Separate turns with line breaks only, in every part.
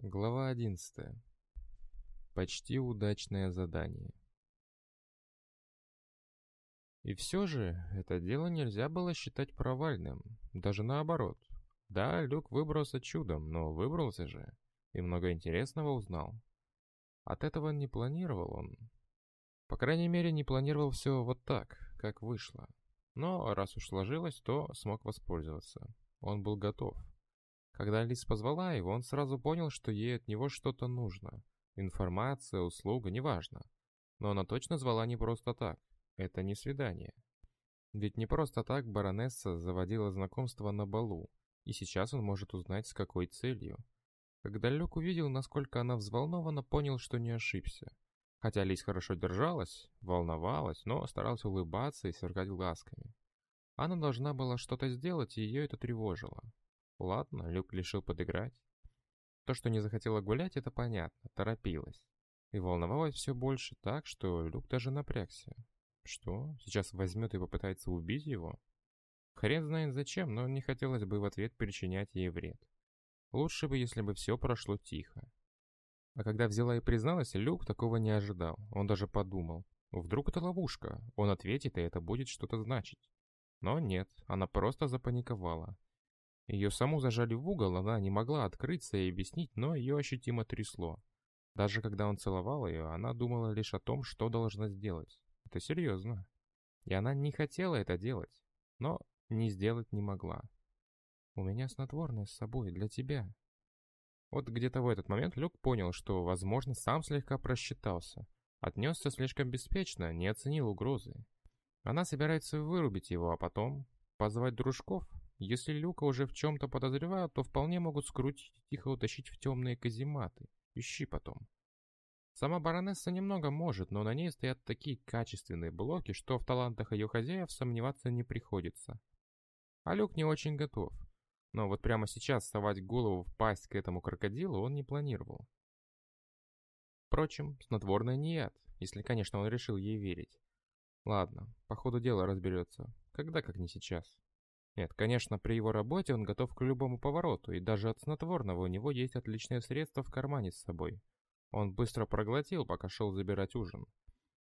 Глава 11. Почти удачное задание. И все же, это дело нельзя было считать провальным, даже наоборот. Да, Люк выбрался чудом, но выбрался же, и много интересного узнал. От этого не планировал он. По крайней мере, не планировал все вот так, как вышло. Но раз уж сложилось, то смог воспользоваться. Он был готов. Когда Алис позвала его, он сразу понял, что ей от него что-то нужно. Информация, услуга, неважно. Но она точно звала не просто так. Это не свидание. Ведь не просто так баронесса заводила знакомство на балу, и сейчас он может узнать, с какой целью. Когда Люк увидел, насколько она взволнована, понял, что не ошибся. Хотя Лис хорошо держалась, волновалась, но старалась улыбаться и сверкать глазками. Она должна была что-то сделать, и ее это тревожило. Ладно, Люк решил подыграть. То, что не захотела гулять, это понятно, торопилась. И волновалась все больше так, что Люк даже напрягся. Что, сейчас возьмет и попытается убить его? Хрен знает зачем, но не хотелось бы в ответ причинять ей вред. Лучше бы, если бы все прошло тихо. А когда взяла и призналась, Люк такого не ожидал. Он даже подумал, вдруг это ловушка, он ответит, и это будет что-то значить. Но нет, она просто запаниковала. Ее саму зажали в угол, она не могла открыться и объяснить, но ее ощутимо трясло. Даже когда он целовал ее, она думала лишь о том, что должна сделать. Это серьезно. И она не хотела это делать, но не сделать не могла. «У меня снотворное с собой, для тебя». Вот где-то в этот момент Люк понял, что, возможно, сам слегка просчитался. Отнесся слишком беспечно, не оценил угрозы. Она собирается вырубить его, а потом позвать дружков? Если Люка уже в чем-то подозревают, то вполне могут скрутить и тихо утащить в темные казематы. Ищи потом. Сама баронесса немного может, но на ней стоят такие качественные блоки, что в талантах ее хозяев сомневаться не приходится. А Люк не очень готов. Но вот прямо сейчас совать голову в пасть к этому крокодилу он не планировал. Впрочем, снотворное не яд, если, конечно, он решил ей верить. Ладно, по ходу дела разберется. Когда, как не сейчас. Нет, конечно, при его работе он готов к любому повороту, и даже от снотворного у него есть отличное средство в кармане с собой. Он быстро проглотил, пока шел забирать ужин.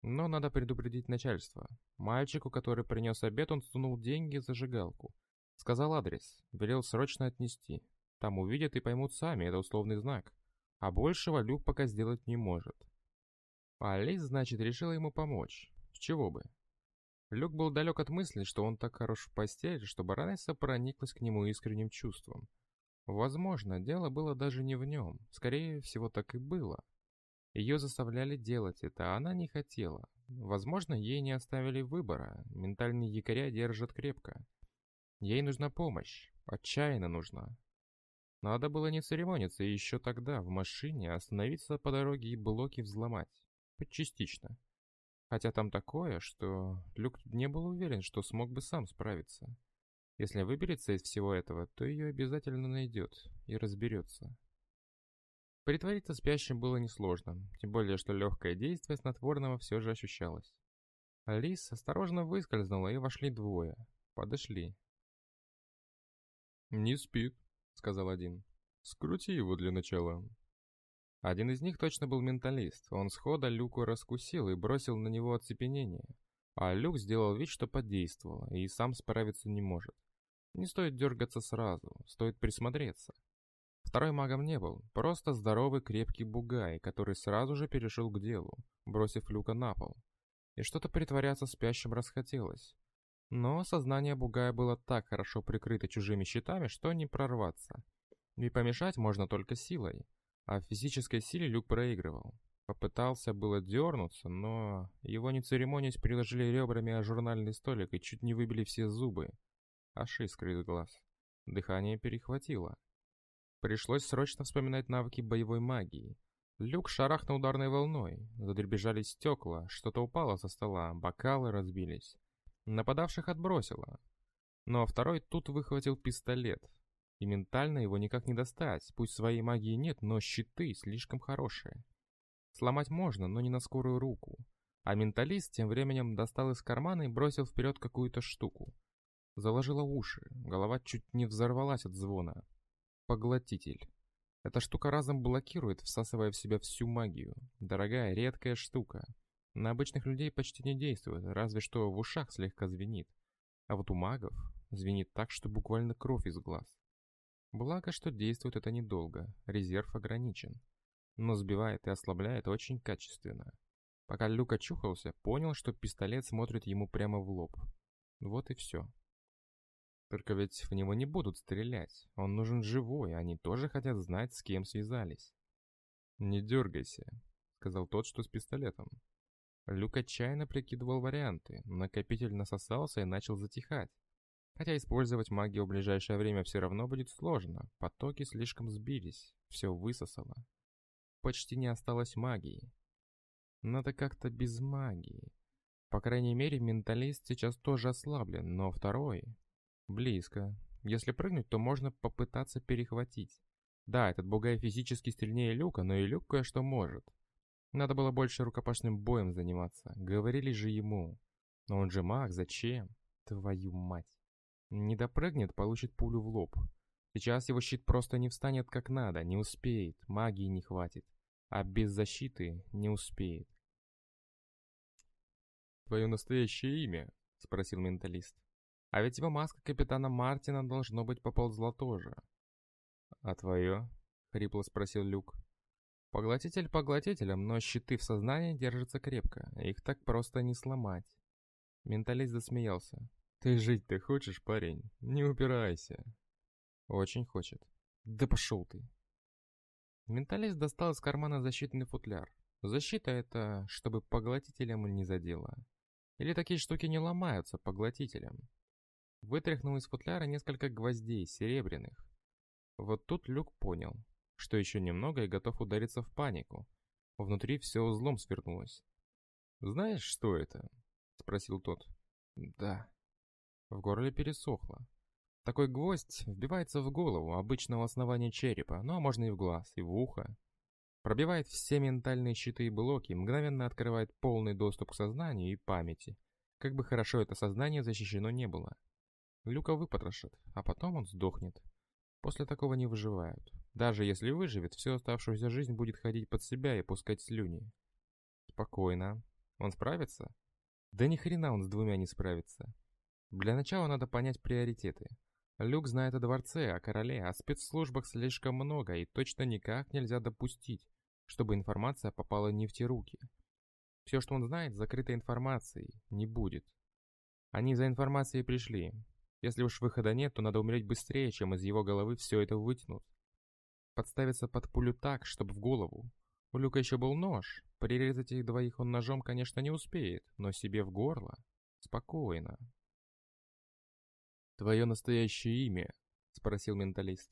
Но надо предупредить начальство. Мальчику, который принес обед, он сунул деньги в зажигалку. Сказал адрес, велел срочно отнести. Там увидят и поймут сами, это условный знак. А большего Люк пока сделать не может. Алис, значит, решила ему помочь. С чего бы? Люк был далек от мысли, что он так хорош в постели, что баронесса прониклась к нему искренним чувством. Возможно, дело было даже не в нем, скорее всего, так и было. Ее заставляли делать это, а она не хотела. Возможно, ей не оставили выбора, ментальные якоря держат крепко. Ей нужна помощь, отчаянно нужна. Надо было не церемониться и еще тогда, в машине, остановиться по дороге и блоки взломать. Частично. Хотя там такое, что Люк не был уверен, что смог бы сам справиться. Если выберется из всего этого, то ее обязательно найдет и разберется. Притвориться спящим было несложно, тем более, что легкое действие снотворного все же ощущалось. Алис осторожно выскользнула, и вошли двое. Подошли. «Не спит», — сказал один. «Скрути его для начала». Один из них точно был менталист. Он схода Люку раскусил и бросил на него оцепенение. А Люк сделал вид, что подействовало, и сам справиться не может. Не стоит дергаться сразу, стоит присмотреться. Второй магом не был, просто здоровый крепкий бугай, который сразу же перешел к делу, бросив Люка на пол. И что-то притворяться спящим расхотелось. Но сознание бугая было так хорошо прикрыто чужими щитами, что не прорваться. И помешать можно только силой. А в физической силе Люк проигрывал. Попытался было дернуться, но его не церемонясь приложили ребрами о журнальный столик и чуть не выбили все зубы. Аж искры из глаз. Дыхание перехватило. Пришлось срочно вспоминать навыки боевой магии. Люк шарахнул ударной волной. Задребежали стекла, что-то упало со стола, бокалы разбились. Нападавших отбросило. Но второй тут выхватил пистолет, и ментально его никак не достать, пусть своей магии нет, но щиты слишком хорошие. Сломать можно, но не на скорую руку. А менталист тем временем достал из кармана и бросил вперед какую-то штуку. Заложила уши, голова чуть не взорвалась от звона. Поглотитель. Эта штука разом блокирует, всасывая в себя всю магию. Дорогая, редкая штука. На обычных людей почти не действует, разве что в ушах слегка звенит. А вот у магов звенит так, что буквально кровь из глаз. Благо, что действует это недолго, резерв ограничен. Но сбивает и ослабляет очень качественно. Пока Люк очухался, понял, что пистолет смотрит ему прямо в лоб. Вот и все. Только ведь в него не будут стрелять. Он нужен живой, они тоже хотят знать, с кем связались. «Не дергайся», — сказал тот, что с пистолетом. Люк отчаянно прикидывал варианты. Накопитель насосался и начал затихать. Хотя использовать магию в ближайшее время все равно будет сложно. Потоки слишком сбились. Все высосало. Почти не осталось магии. Надо как-то без магии. По крайней мере, менталист сейчас тоже ослаблен, но второй... Близко. Если прыгнуть, то можно попытаться перехватить. Да, этот бугай физически сильнее Люка, но и Люк кое-что может. Надо было больше рукопашным боем заниматься. Говорили же ему. Но он же маг, зачем? Твою мать. Не допрыгнет, получит пулю в лоб. Сейчас его щит просто не встанет как надо, не успеет, магии не хватит. А без защиты не успеет. «Твое настоящее имя?» — спросил менталист. «А ведь его маска капитана Мартина должно быть поползла тоже». «А твое?» — хрипло спросил Люк. Поглотитель поглотителем, но щиты в сознании держатся крепко, их так просто не сломать. Менталист засмеялся. «Ты жить-то хочешь, парень? Не упирайся». «Очень хочет». «Да пошел ты». Менталист достал из кармана защитный футляр. Защита это, чтобы поглотителем не задело. Или такие штуки не ломаются поглотителем. Вытряхнул из футляра несколько гвоздей, серебряных. Вот тут Люк понял что еще немного и готов удариться в панику. Внутри все узлом свернулось. «Знаешь, что это?» — спросил тот. «Да». В горле пересохло. Такой гвоздь вбивается в голову, обычно у основания черепа, ну а можно и в глаз, и в ухо. Пробивает все ментальные щиты и блоки, мгновенно открывает полный доступ к сознанию и памяти. Как бы хорошо это сознание защищено не было. Люка выпотрошат, а потом он сдохнет. После такого не выживают. Даже если выживет, всю оставшуюся жизнь будет ходить под себя и пускать слюни. Спокойно. Он справится? Да ни хрена он с двумя не справится. Для начала надо понять приоритеты. Люк знает о дворце, о короле, о спецслужбах слишком много, и точно никак нельзя допустить, чтобы информация попала не в те руки. Все, что он знает, закрытой информацией, не будет. Они за информацией пришли, если уж выхода нет, то надо умереть быстрее, чем из его головы все это вытянут. Подставиться под пулю так, чтобы в голову. У Люка еще был нож. Прирезать их двоих он ножом, конечно, не успеет, но себе в горло. Спокойно. «Твое настоящее имя?» — спросил менталист.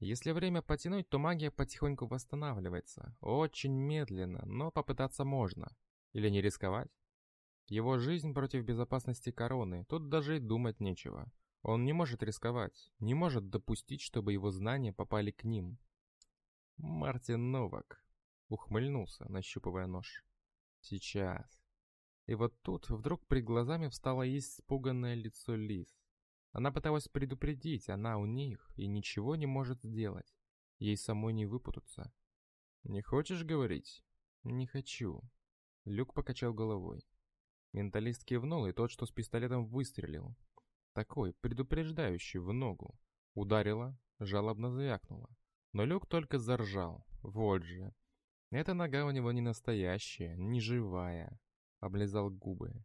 Если время потянуть, то магия потихоньку восстанавливается. Очень медленно, но попытаться можно. Или не рисковать? Его жизнь против безопасности короны, тут даже и думать нечего. Он не может рисковать, не может допустить, чтобы его знания попали к ним. Мартин Новак ухмыльнулся, нащупывая нож. Сейчас. И вот тут вдруг перед глазами встало испуганное лицо Лиз. Она пыталась предупредить, она у них, и ничего не может сделать. Ей самой не выпутаться. «Не хочешь говорить?» «Не хочу». Люк покачал головой. Менталист кивнул, и тот, что с пистолетом выстрелил. Такой, предупреждающий, в ногу. Ударила, жалобно звякнула. Но Люк только заржал. Вот же. Эта нога у него не настоящая, не живая. Облизал губы.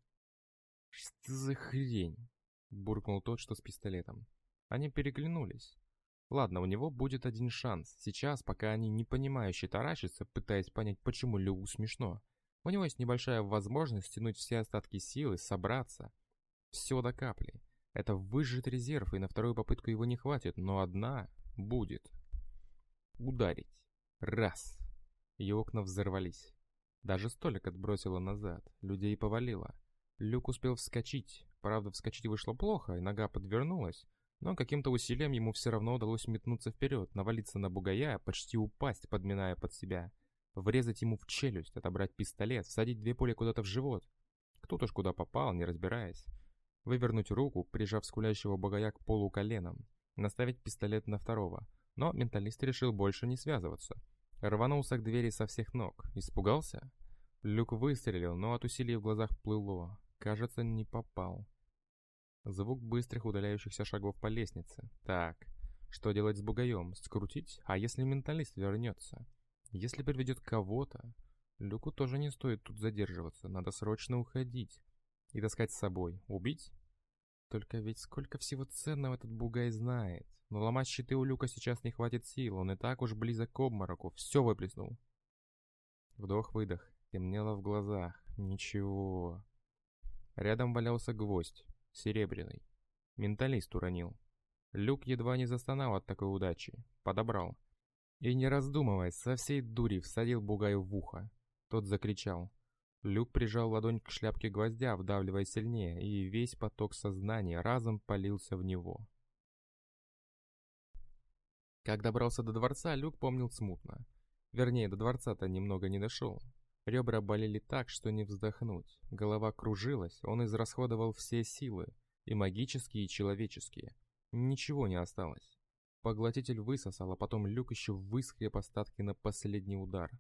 «Что за хрень?» Буркнул тот, что с пистолетом. Они переглянулись. Ладно, у него будет один шанс. Сейчас, пока они непонимающе таращатся, пытаясь понять, почему Люку смешно. У него есть небольшая возможность стянуть все остатки силы, собраться. Все до капли. Это выжжет резерв, и на вторую попытку его не хватит, но одна будет. Ударить. Раз. И окна взорвались. Даже столик отбросило назад, людей повалило. Люк успел вскочить. Правда, вскочить вышло плохо, и нога подвернулась. Но каким-то усилием ему все равно удалось метнуться вперед, навалиться на бугая, почти упасть, подминая под себя врезать ему в челюсть, отобрать пистолет, всадить две пули куда-то в живот. Кто-то ж куда попал, не разбираясь. Вывернуть руку, прижав скулящего богая к полу коленом. Наставить пистолет на второго. Но менталист решил больше не связываться. Рванулся к двери со всех ног. Испугался? Люк выстрелил, но от усилий в глазах плыло. Кажется, не попал. Звук быстрых удаляющихся шагов по лестнице. Так, что делать с бугаем? Скрутить? А если менталист вернется? Если приведет кого-то? Люку тоже не стоит тут задерживаться. Надо срочно уходить. И таскать с собой. Убить? Только ведь сколько всего ценного этот бугай знает. Но ломать щиты у Люка сейчас не хватит сил, он и так уж близок к обмороку, все выплеснул. Вдох-выдох, темнело в глазах, ничего. Рядом валялся гвоздь, серебряный. Менталист уронил. Люк едва не застонал от такой удачи, подобрал. И не раздумывая, со всей дури всадил бугаю в ухо. Тот закричал. Люк прижал ладонь к шляпке гвоздя, вдавливая сильнее, и весь поток сознания разом полился в него. Как добрался до дворца, Люк помнил смутно. Вернее, до дворца-то немного не дошел. Ребра болели так, что не вздохнуть. Голова кружилась, он израсходовал все силы, и магические, и человеческие. Ничего не осталось. Поглотитель высосал, а потом Люк еще выскреб остатки на последний удар.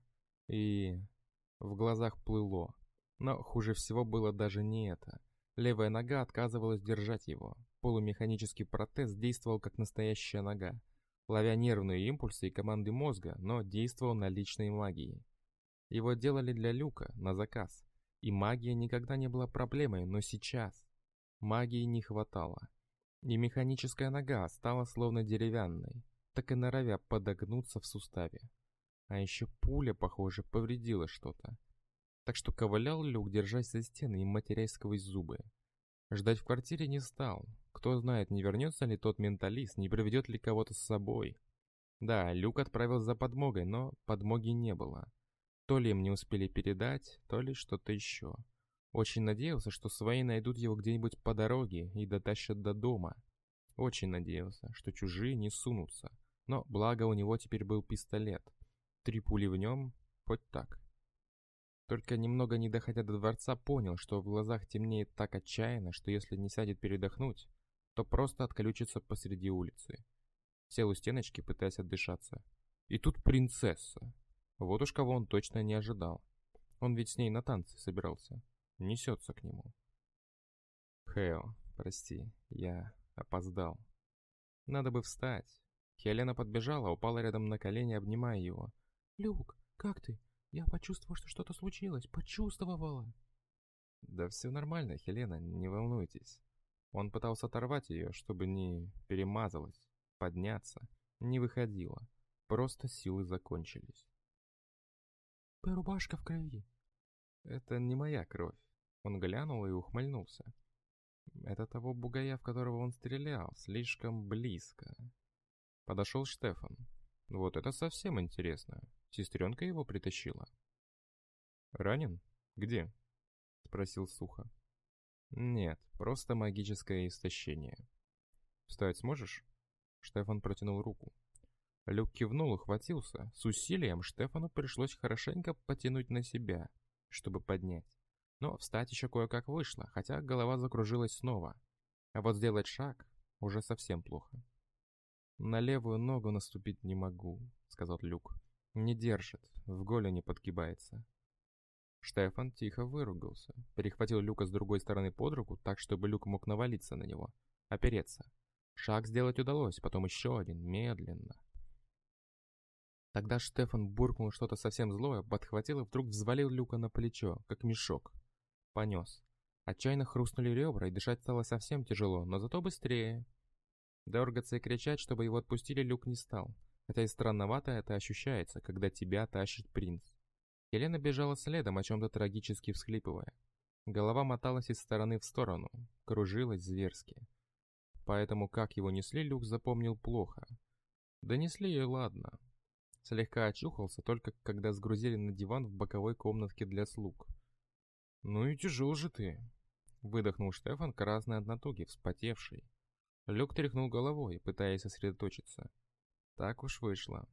И... В глазах плыло. Но хуже всего было даже не это. Левая нога отказывалась держать его. Полумеханический протез действовал как настоящая нога, ловя нервные импульсы и команды мозга, но действовал на личной магии. Его делали для Люка, на заказ. И магия никогда не была проблемой, но сейчас магии не хватало. И механическая нога стала словно деревянной, так и норовя подогнуться в суставе. А еще пуля, похоже, повредила что-то. Так что ковылял Люк, держась за стены и матерясь сквозь зубы. Ждать в квартире не стал. Кто знает, не вернется ли тот менталист, не приведет ли кого-то с собой. Да, Люк отправил за подмогой, но подмоги не было. То ли им не успели передать, то ли что-то еще. Очень надеялся, что свои найдут его где-нибудь по дороге и дотащат до дома. Очень надеялся, что чужие не сунутся. Но благо у него теперь был пистолет. Три пули в нем, хоть так. Только немного не доходя до дворца, понял, что в глазах темнеет так отчаянно, что если не сядет передохнуть, то просто отключится посреди улицы. Сел у стеночки, пытаясь отдышаться. И тут принцесса. Вот уж кого он точно не ожидал. Он ведь с ней на танцы собирался. Несется к нему. Хео, прости, я опоздал. Надо бы встать. Хелена подбежала, упала рядом на колени, обнимая его. «Люк, как ты? Я почувствовала, что что-то случилось. Почувствовала!» «Да все нормально, Хелена, не волнуйтесь». Он пытался оторвать ее, чтобы не перемазалась, подняться. Не выходило. Просто силы закончились. «Рубашка в крови». «Это не моя кровь». Он глянул и ухмыльнулся. «Это того бугая, в которого он стрелял, слишком близко». Подошел Штефан. «Вот это совсем интересно. Сестренка его притащила. «Ранен? Где?» — спросил сухо. «Нет, просто магическое истощение». «Встать сможешь?» Штефан протянул руку. Люк кивнул и хватился. С усилием Штефану пришлось хорошенько потянуть на себя, чтобы поднять. Но встать еще кое-как вышло, хотя голова закружилась снова. А вот сделать шаг уже совсем плохо. «На левую ногу наступить не могу», — сказал Люк. Не держит, в голени подгибается. Штефан тихо выругался, перехватил Люка с другой стороны под руку, так, чтобы Люк мог навалиться на него, опереться. Шаг сделать удалось, потом еще один, медленно. Тогда Штефан буркнул что-то совсем злое, подхватил и вдруг взвалил Люка на плечо, как мешок. Понес. Отчаянно хрустнули ребра, и дышать стало совсем тяжело, но зато быстрее. Дергаться и кричать, чтобы его отпустили, Люк не стал. Хотя и странновато это ощущается, когда тебя тащит принц. Елена бежала следом, о чем-то трагически всхлипывая. Голова моталась из стороны в сторону, кружилась зверски. Поэтому, как его несли, Люк запомнил плохо. Донесли и ладно. Слегка очухался, только когда сгрузили на диван в боковой комнатке для слуг. «Ну и тяжел же ты!» Выдохнул Штефан, красный от натуги, вспотевший. Люк тряхнул головой, пытаясь сосредоточиться. Так уж вышло.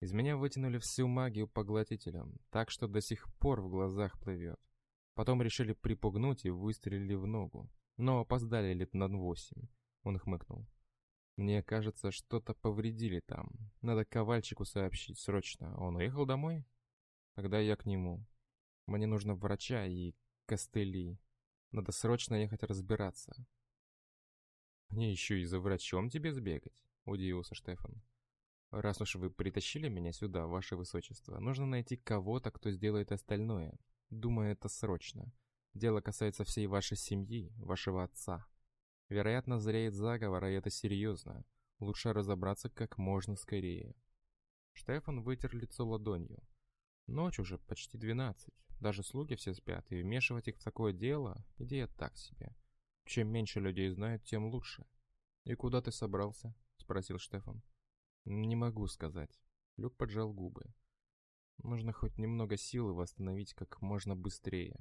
Из меня вытянули всю магию поглотителем, так что до сих пор в глазах плывет. Потом решили припугнуть и выстрелили в ногу. Но опоздали лет на восемь. Он хмыкнул. Мне кажется, что-то повредили там. Надо ковальчику сообщить срочно. Он уехал домой? Тогда я к нему. Мне нужно врача и костыли. Надо срочно ехать разбираться. Мне еще и за врачом тебе сбегать, удивился Штефан. Раз уж вы притащили меня сюда, ваше высочество, нужно найти кого-то, кто сделает остальное. Думаю, это срочно. Дело касается всей вашей семьи, вашего отца. Вероятно, зреет заговор, и это серьезно. Лучше разобраться как можно скорее. Штефан вытер лицо ладонью. Ночь уже почти двенадцать. Даже слуги все спят, и вмешивать их в такое дело – идея так себе. Чем меньше людей знают, тем лучше. «И куда ты собрался?» – спросил Штефан. «Не могу сказать». Люк поджал губы. «Нужно хоть немного силы восстановить как можно быстрее.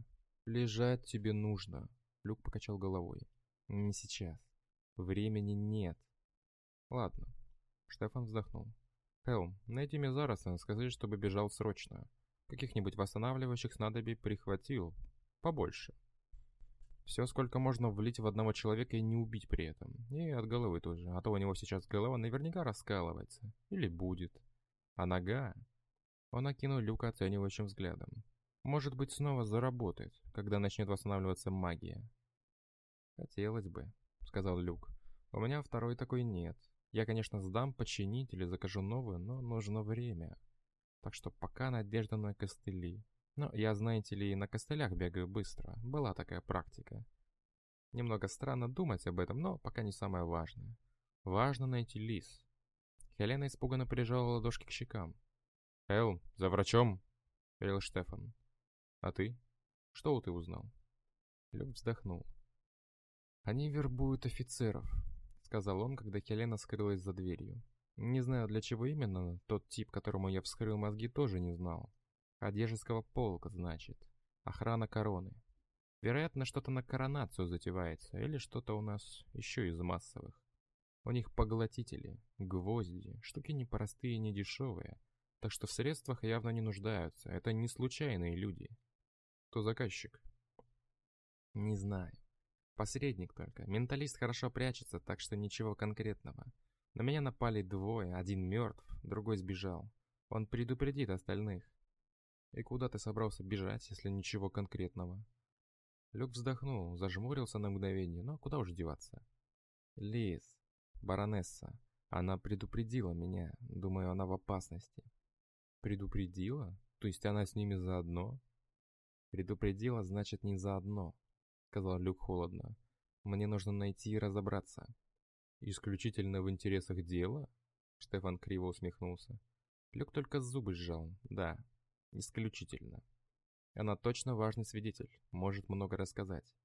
Лежать тебе нужно», – Люк покачал головой. Не сейчас. Времени нет. Ладно. Штефан вздохнул. Хелм, найди Мизараса, скажи, чтобы бежал срочно. Каких-нибудь восстанавливающих снадобий прихватил. Побольше. Все, сколько можно влить в одного человека и не убить при этом. И от головы тоже. А то у него сейчас голова наверняка раскалывается. Или будет. А нога... Он окинул Люка оценивающим взглядом. Может быть, снова заработает, когда начнет восстанавливаться магия. «Хотелось бы», — сказал Люк. «У меня второй такой нет. Я, конечно, сдам починить или закажу новую, но нужно время. Так что пока надежда на костыли. Но я, знаете ли, на костылях бегаю быстро. Была такая практика. Немного странно думать об этом, но пока не самое важное. Важно найти лис». Хелена испуганно прижала ладошки к щекам. «Эл, за врачом!» — велел Штефан. «А ты? Что ты узнал?» Люк вздохнул. «Они вербуют офицеров», — сказал он, когда Хелена скрылась за дверью. «Не знаю, для чего именно, тот тип, которому я вскрыл мозги, тоже не знал. Одежеского полка, значит. Охрана короны. Вероятно, что-то на коронацию затевается, или что-то у нас еще из массовых. У них поглотители, гвозди, штуки непростые и не дешевые, так что в средствах явно не нуждаются, это не случайные люди. Кто заказчик? Не знаю. Посредник только. Менталист хорошо прячется, так что ничего конкретного. На меня напали двое, один мертв, другой сбежал. Он предупредит остальных. И куда ты собрался бежать, если ничего конкретного? Люк вздохнул, зажмурился на мгновение, но куда уж деваться. Лиз, баронесса, она предупредила меня, думаю, она в опасности. Предупредила? То есть она с ними заодно? Предупредила, значит, не заодно сказал Люк холодно. «Мне нужно найти и разобраться». «Исключительно в интересах дела?» Штефан криво усмехнулся. Люк только зубы сжал. «Да, исключительно. Она точно важный свидетель, может много рассказать».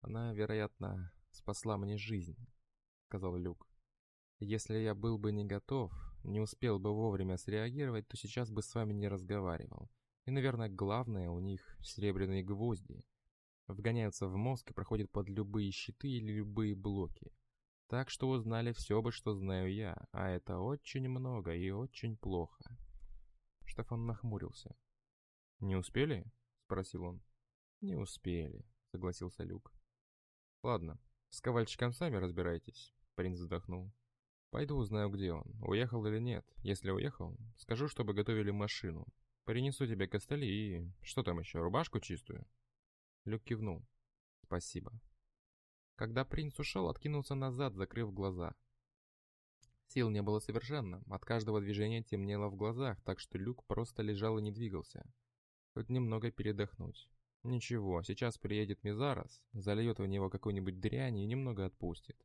«Она, вероятно, спасла мне жизнь», — сказал Люк. «Если я был бы не готов, не успел бы вовремя среагировать, то сейчас бы с вами не разговаривал. И, наверное, главное у них серебряные гвозди, вгоняются в мозг и проходят под любые щиты или любые блоки. Так что узнали все бы, что знаю я, а это очень много и очень плохо. Штефан нахмурился. «Не успели?» — спросил он. «Не успели», — согласился Люк. «Ладно, с ковальчиком сами разбирайтесь», — принц вздохнул. «Пойду узнаю, где он, уехал или нет. Если уехал, скажу, чтобы готовили машину. Принесу тебе костыли и... что там еще, рубашку чистую?» Люк кивнул. «Спасибо». Когда принц ушел, откинулся назад, закрыв глаза. Сил не было совершенно, от каждого движения темнело в глазах, так что Люк просто лежал и не двигался. Хоть немного передохнуть. Ничего, сейчас приедет Мизарас, зальет в него какую-нибудь дрянь и немного отпустит.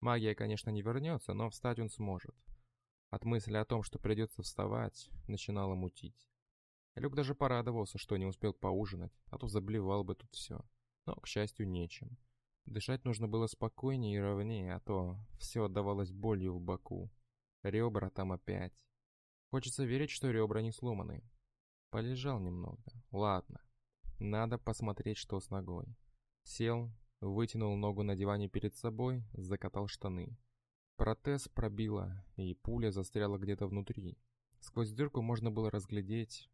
Магия, конечно, не вернется, но встать он сможет. От мысли о том, что придется вставать, начинало мутить. Люк даже порадовался, что не успел поужинать, а то заблевал бы тут все. Но, к счастью, нечем. Дышать нужно было спокойнее и ровнее, а то все отдавалось болью в боку. Ребра там опять. Хочется верить, что ребра не сломаны. Полежал немного. Ладно. Надо посмотреть, что с ногой. Сел, вытянул ногу на диване перед собой, закатал штаны. Протез пробило, и пуля застряла где-то внутри. Сквозь дырку можно было разглядеть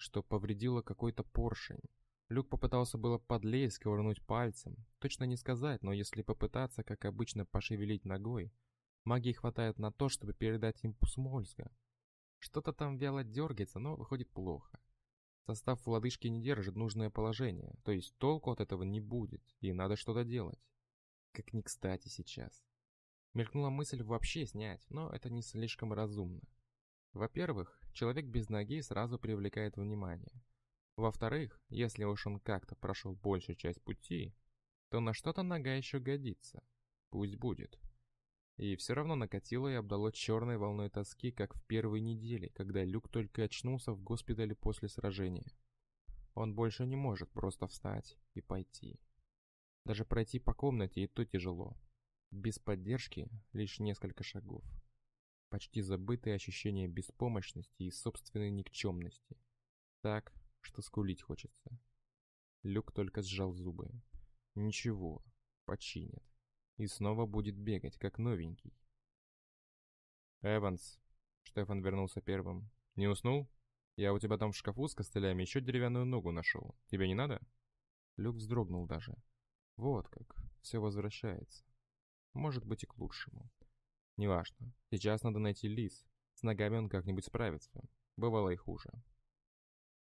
что повредило какой-то поршень. Люк попытался было подлезть, ковырнуть пальцем. Точно не сказать, но если попытаться, как обычно, пошевелить ногой, Магии хватает на то, чтобы передать импульс мозга. Что-то там вяло дергается, но выходит плохо. Состав в лодыжке не держит нужное положение, то есть толку от этого не будет, и надо что-то делать. Как ни кстати сейчас. Мелькнула мысль вообще снять, но это не слишком разумно. Во-первых, человек без ноги сразу привлекает внимание. Во-вторых, если уж он как-то прошел большую часть пути, то на что-то нога еще годится. Пусть будет. И все равно накатило и обдало черной волной тоски, как в первой неделе, когда Люк только очнулся в госпитале после сражения. Он больше не может просто встать и пойти. Даже пройти по комнате и то тяжело. Без поддержки лишь несколько шагов почти забытые ощущения беспомощности и собственной никчемности. Так, что скулить хочется. Люк только сжал зубы. Ничего, починят. И снова будет бегать, как новенький. «Эванс!» Штефан вернулся первым. «Не уснул? Я у тебя там в шкафу с костылями еще деревянную ногу нашел. Тебе не надо?» Люк вздрогнул даже. Вот как, все возвращается. Может быть и к лучшему. Неважно. Сейчас надо найти лис. С ногами он как-нибудь справится. Бывало и хуже.